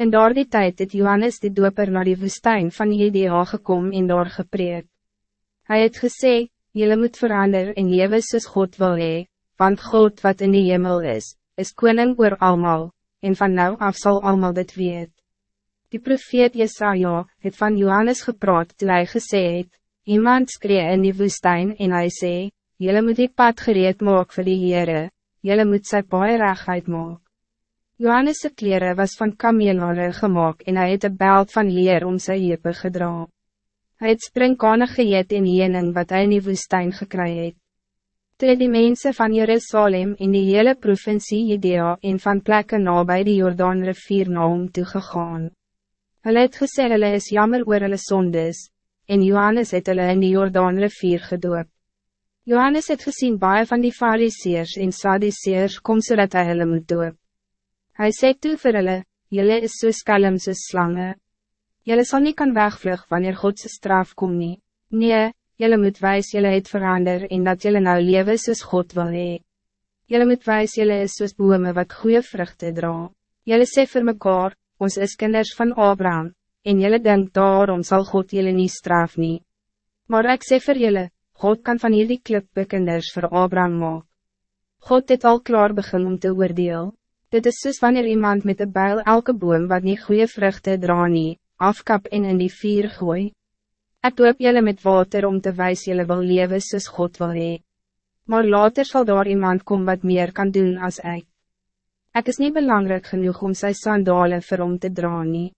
In daardie tijd het Johannes die doper naar die woestijn van Judea gekom en daar gepreek. Hij het gesê, Jylle moet verander en lewe soos God wil hee, want God wat in die hemel is, is koning oor almal, en van nou af zal almal dit weet. Die profeet Jesaja het van Johannes gepraat toe hy gesê het, iemand skree in die woestijn en hy sê, Jylle moet die pad gereed maak vir die Heere, jylle moet sy paai rechtheid maak. Johannes' kleren was van kameelhare gemaakt en hij het een belt van leer om sy hepe gedra. Hy het springkane geëet en jening wat hy in die woestijn gekry het. Toe die mensen van Jerusalem in die hele provincie Judea en van plekken nabij die Jordaan rivier na hom toegegaan. Hulle het gesê hulle is jammer oor hulle sondes, en Johannes het hulle in die Jordaan rivier gedoop. Johannes het gezien baie van die fariseers en sadiseers kom so hij hulle moet doop. Hy sê toe vir hulle, jylle is so skelm soos slange. Jylle sal nie kan wegvlug wanneer Godse straf kom nie. Nee, jylle moet wijs jylle het verander en dat jylle nou lewe soos God wil hee. Jylle moet wijs jylle is soos bome wat goede vruchten dra. Jylle sê vir mekaar, ons is kinders van Abraham, en jylle denk daarom zal God jylle nie straf nie. Maar ik sê vir jylle, God kan van hierdie klippekinders voor Abraham maak. God het al klaar begin om te oordeel. Dit is soos wanneer iemand met een bijl elke boom wat niet goede vruchten dra nie, afkap en in die vier gooi. Ek doop jylle met water om te wijs jylle wil lewe soos God wil hee. Maar later zal daar iemand komen wat meer kan doen als ik. Ik is niet belangrijk genoeg om zijn sandalen vir hom te dra nie.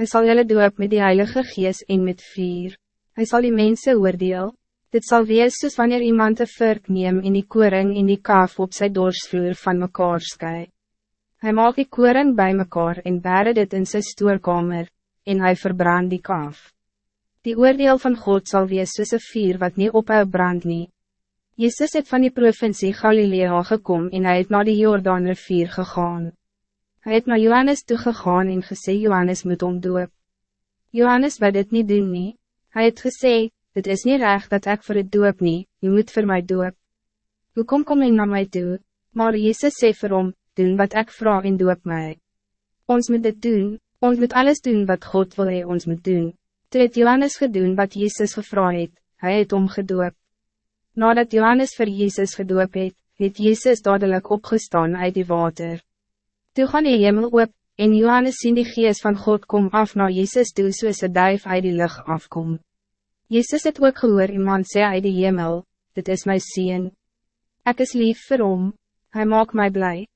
Hy sal jylle doop met die Heilige Gees en met vier. Hij zal die mensen oordeel. Dit zal wees soos wanneer iemand een vurk neem in die koring in die kaaf op sy dorsvloer van mekaar sky. Hy maak die koring bij mekaar en bere dit in sy stoorkamer, en hij verbrand die kaaf. Die oordeel van God zal wees soos een vier wat niet ophou brand nie. Jezus het van die provincie Galilea gekom en hij het naar die Jordaan rivier gegaan. Hij het naar Johannes toegegaan en gesê Johannes moet omdoop. Johannes wil dit niet doen nie. Hij het gesê, Het is niet recht dat ik voor het doop niet, je moet voor mij doop. Hoe kom kom je naar mij toe? Maar Jezus zei vir hom, doen wat ik vraag en doop mij. Ons moet dit doen, ons moet alles doen wat God wil hy ons moet doen. Toe het Johannes gedoen wat Jezus gevraagd het, hij het omgedoop. Nadat Johannes voor Jezus gedoop het, het Jezus dadelijk opgestaan uit die water. Toe gaan die hemel op, en Johannes sien die geest van God kom af naar Jezus toe soos een duif uit die lucht afkomt. Jezus het ook gehoor iemand sê uit die hemel, dit is mijn zien. Ik is lief vir hom, hy maak my blij.